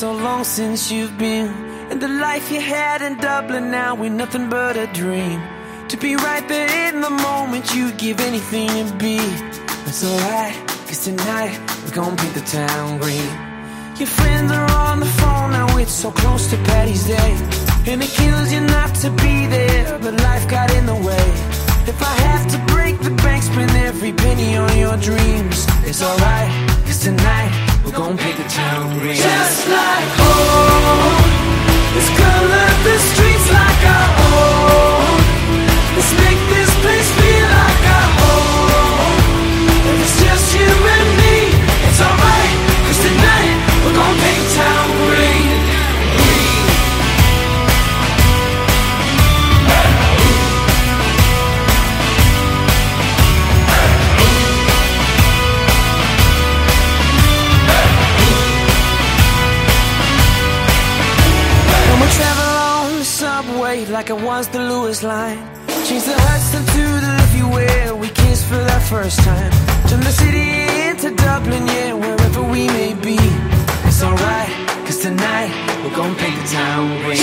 so long since you've been And the life you had in Dublin. Now ain't nothing but a dream. To be right there in the moment you'd give anything to be. It's alright, cause tonight we're gonna paint the town green. Your friends are on the phone now it's so close to Paddy's Day. And it kills you not to be there but life got in the way. If I have to spend every penny on your dreams. It's alright, cause tonight. We're gonna paint the town green Just like home like I was the Luas line. Change the Hudson to the Liffey where we kissed for that first time. Turn the city into Dublin, yeah, wherever we may be. It's alright, cause tonight we're gonna paint the town green.